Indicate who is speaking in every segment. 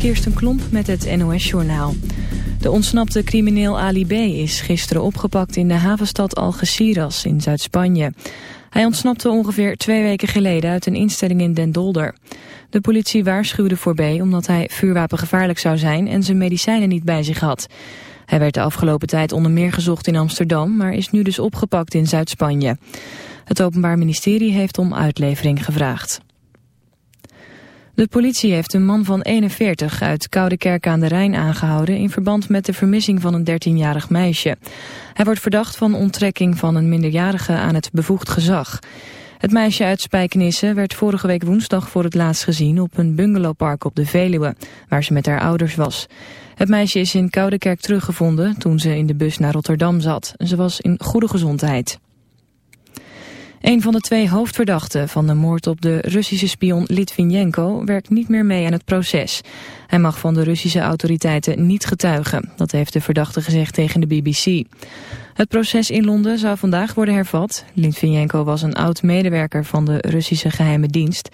Speaker 1: Kirsten Klomp met het NOS-journaal. De ontsnapte crimineel Ali B. is gisteren opgepakt in de havenstad Algeciras in Zuid-Spanje. Hij ontsnapte ongeveer twee weken geleden uit een instelling in Den Dolder. De politie waarschuwde voor B. omdat hij vuurwapengevaarlijk zou zijn en zijn medicijnen niet bij zich had. Hij werd de afgelopen tijd onder meer gezocht in Amsterdam, maar is nu dus opgepakt in Zuid-Spanje. Het Openbaar Ministerie heeft om uitlevering gevraagd. De politie heeft een man van 41 uit Koudekerk aan de Rijn aangehouden... in verband met de vermissing van een 13-jarig meisje. Hij wordt verdacht van onttrekking van een minderjarige aan het bevoegd gezag. Het meisje uit Spijkenisse werd vorige week woensdag voor het laatst gezien... op een bungalowpark op de Veluwe, waar ze met haar ouders was. Het meisje is in Koudekerk teruggevonden toen ze in de bus naar Rotterdam zat. Ze was in goede gezondheid. Een van de twee hoofdverdachten van de moord op de Russische spion Litvinenko werkt niet meer mee aan het proces. Hij mag van de Russische autoriteiten niet getuigen. Dat heeft de verdachte gezegd tegen de BBC. Het proces in Londen zou vandaag worden hervat. Litvinenko was een oud-medewerker van de Russische geheime dienst.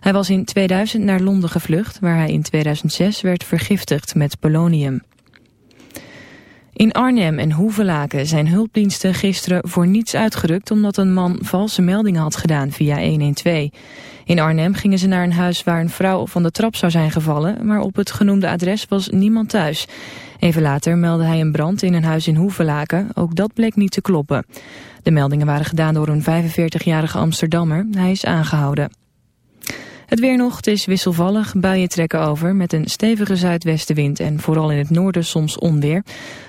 Speaker 1: Hij was in 2000 naar Londen gevlucht, waar hij in 2006 werd vergiftigd met polonium. In Arnhem en Hoevelaken zijn hulpdiensten gisteren voor niets uitgerukt... omdat een man valse meldingen had gedaan via 112. In Arnhem gingen ze naar een huis waar een vrouw van de trap zou zijn gevallen... maar op het genoemde adres was niemand thuis. Even later meldde hij een brand in een huis in Hoevelaken. Ook dat bleek niet te kloppen. De meldingen waren gedaan door een 45-jarige Amsterdammer. Hij is aangehouden. Het weer nog, het is wisselvallig, buien trekken over met een stevige zuidwestenwind en vooral in het noorden soms onweer.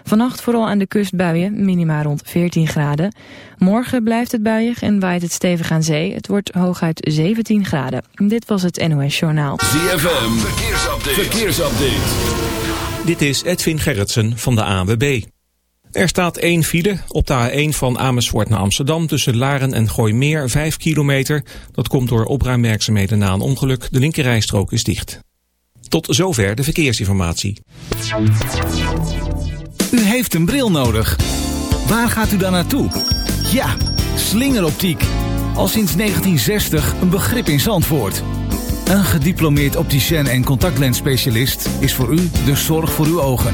Speaker 1: Vannacht vooral aan de kust buien, minima rond 14 graden. Morgen blijft het buiig en waait het stevig aan zee. Het wordt hooguit 17 graden. Dit was het NOS Journaal.
Speaker 2: ZFM, verkeersupdate. verkeersupdate.
Speaker 3: Dit is Edwin Gerritsen van de ANWB. Er staat één file op de A1 van Amersfoort naar Amsterdam tussen Laren en Gooimeer, 5 kilometer. Dat komt door opruimwerkzaamheden na een ongeluk. De linkerrijstrook is dicht. Tot zover de verkeersinformatie.
Speaker 4: U heeft een bril nodig. Waar gaat u dan naartoe? Ja, slingeroptiek. Al sinds 1960 een begrip in Zandvoort. Een gediplomeerd opticien en contactlensspecialist is voor u de zorg voor uw ogen.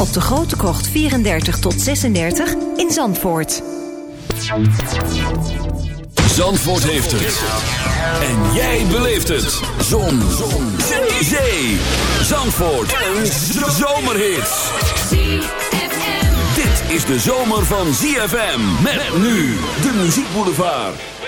Speaker 5: op de Grote Krocht 34 tot 36 in Zandvoort.
Speaker 2: Zandvoort heeft het. En jij beleeft het. Zon. Zon. Zee. Zee. Zandvoort. Een zomerhit. Dit is de zomer van ZFM. Met nu de muziekboulevard.
Speaker 6: All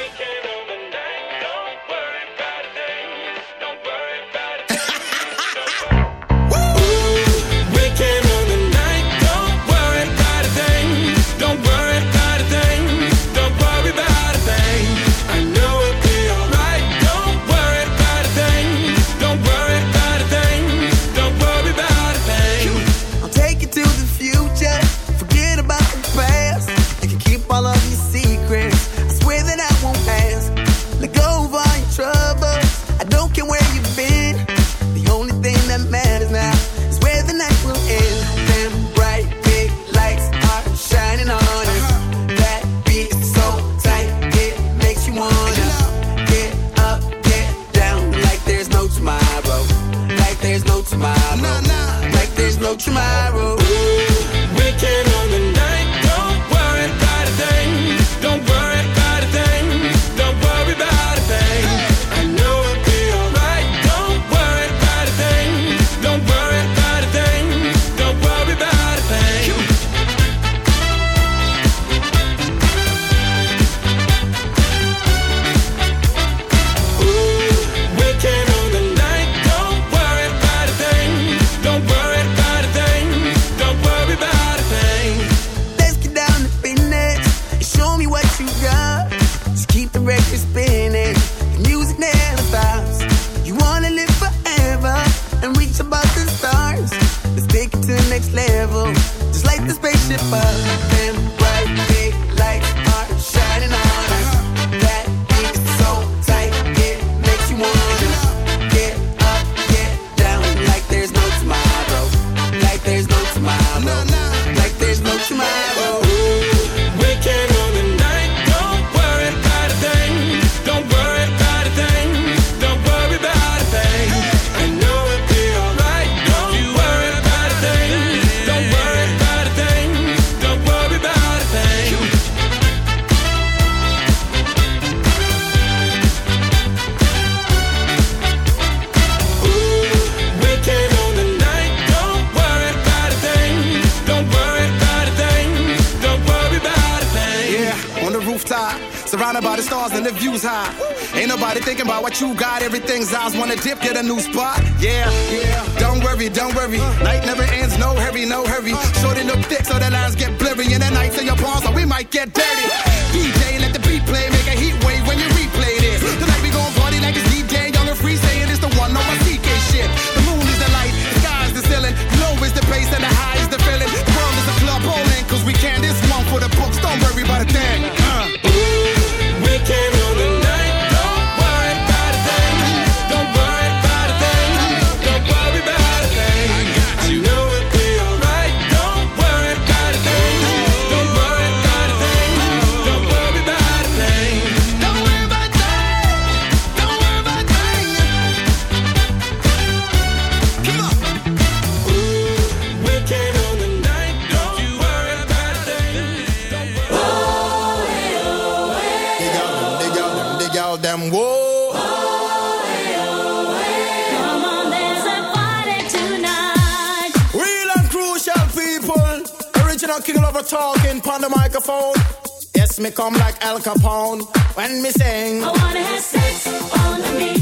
Speaker 7: them, whoa. Oh, oh, oh. Come on,
Speaker 2: there's a party tonight. Real and
Speaker 6: crucial people. Original King talking on the microphone. Yes, me come like Al Capone when me sing. I wanna have sex on the beat.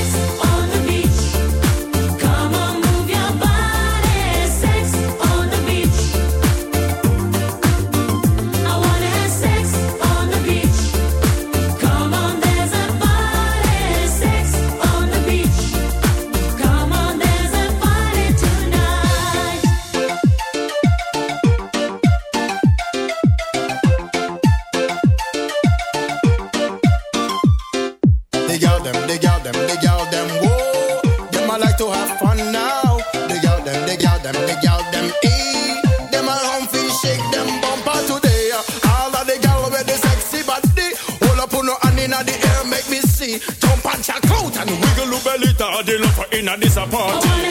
Speaker 8: I this a party.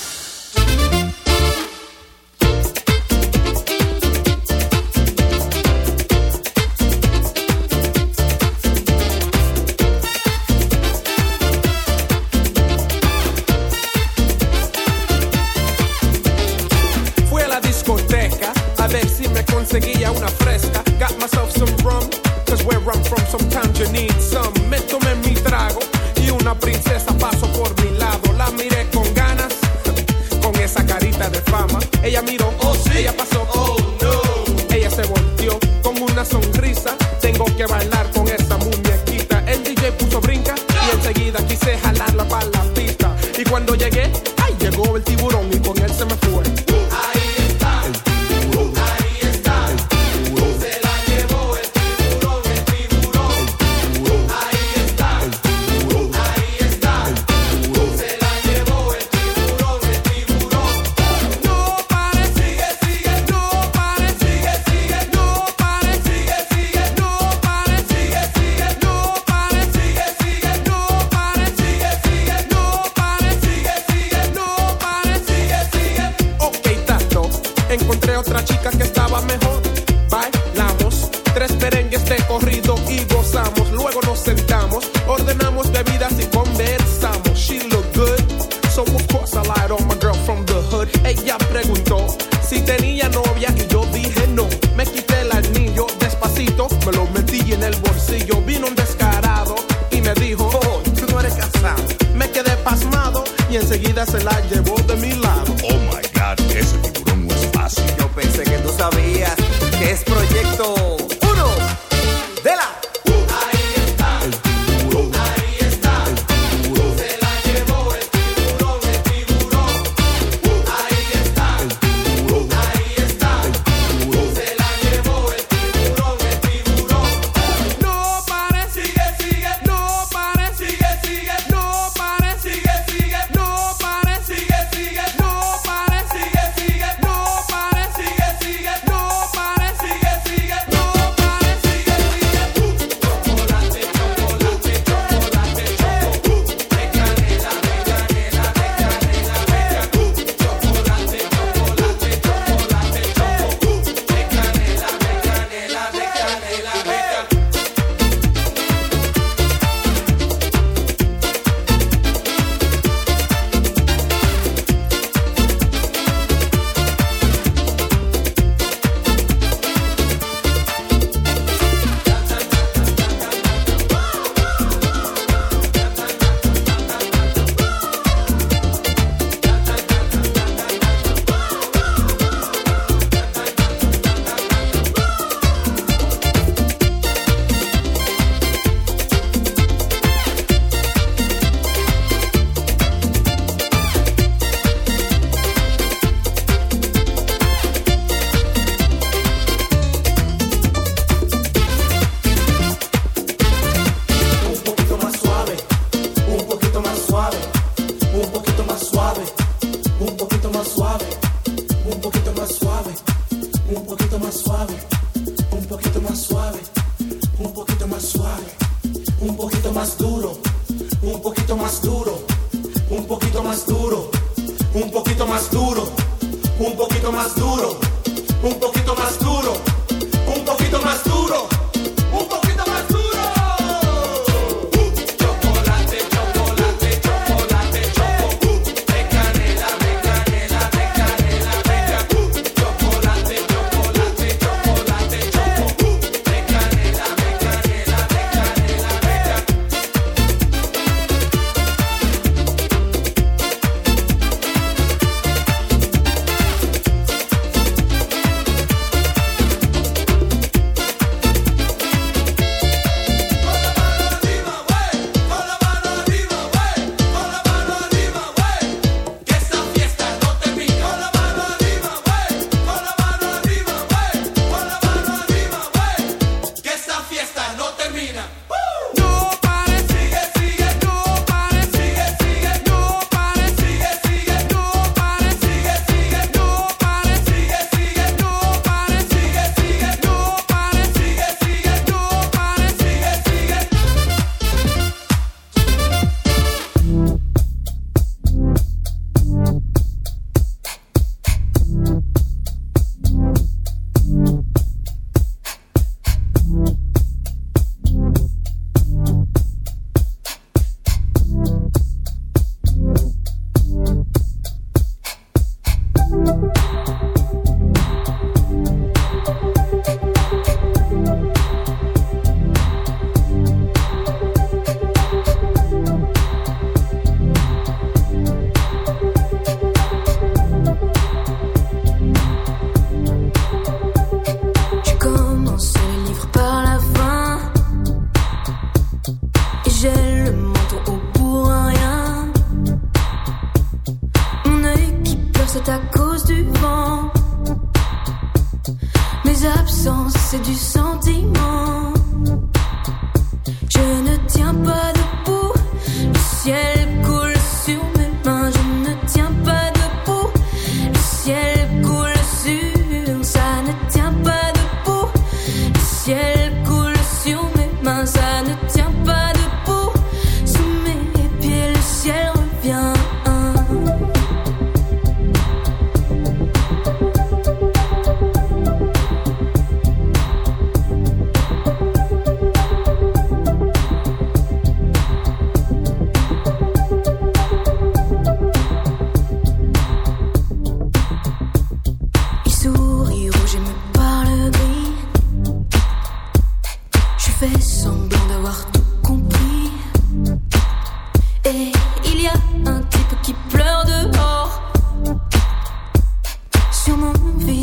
Speaker 8: corrido y gozamos. Luego nos sentamos, ordenamos bebidas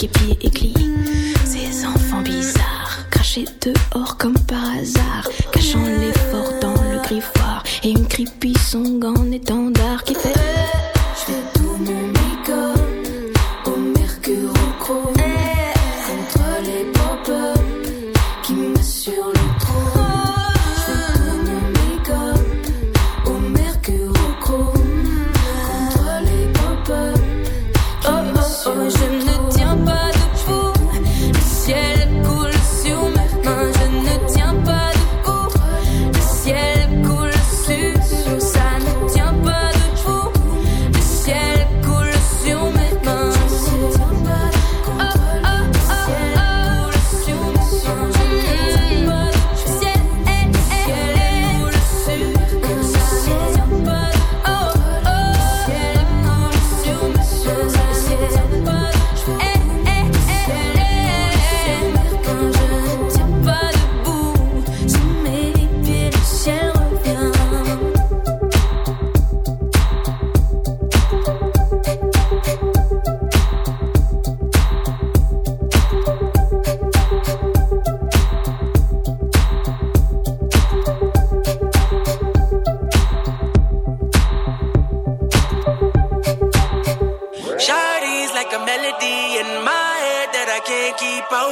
Speaker 9: et. Ces enfants bizarres, crachés dehors comme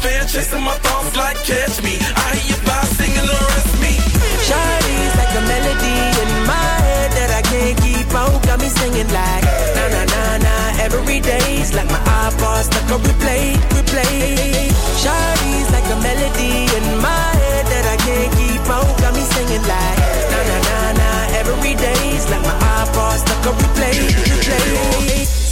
Speaker 10: fan, chasing my thoughts like catch me. I hear you by singing the rest me.
Speaker 11: Shawty's like a melody in my head that I can't keep out. Got me singing like na na na na every day's like my iPod stuck on replay, replay. Shawty's like a melody in my head that I can't keep out. Got me singing like na na na na every day's like my iPod stuck on replay, replay.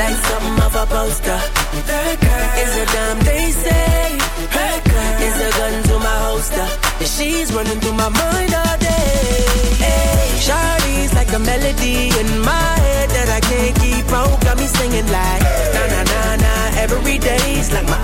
Speaker 11: Like something off a poster. That girl is a damn they say. That girl is a gun to my holster. She's running through my mind all day. Hey, like a melody in my head that I can't keep out. Got me singing like na na na na every day's like my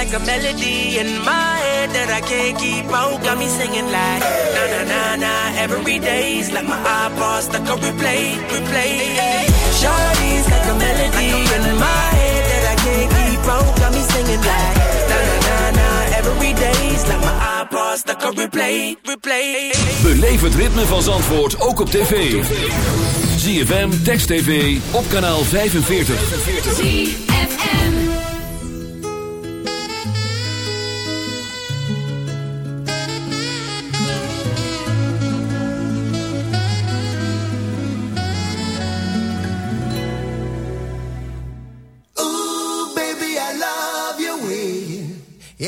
Speaker 11: like a melody in my head that I can't keep out. Got me singing like na na na na. Every day's like my iPod stuck on replay, replay. Shawty's like a melody in my head that I can't keep out. Got me singing like na na na na. Every day's like my iPod stuck on replay, replay.
Speaker 2: Beleef het ritme van Zandvoort ook op tv. ZFM, Text TV, op kanaal 45.
Speaker 12: Ooh,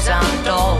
Speaker 13: stories untold.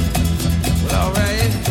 Speaker 14: alright.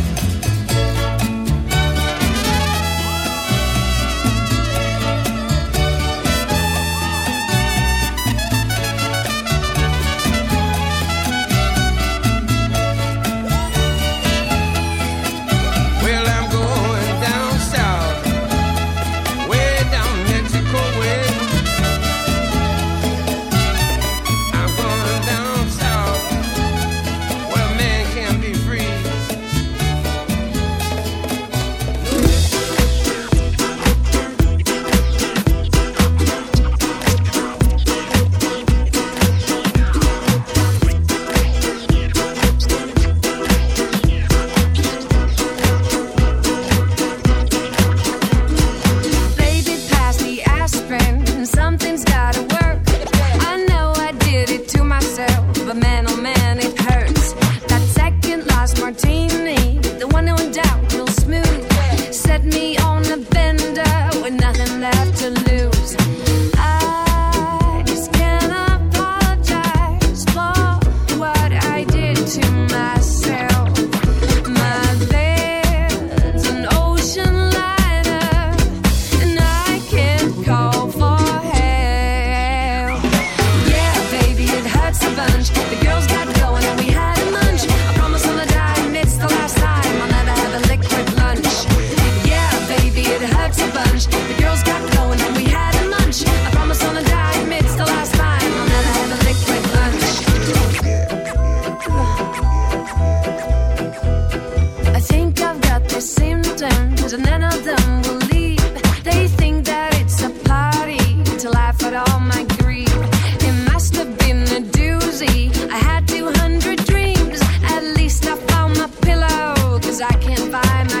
Speaker 11: by my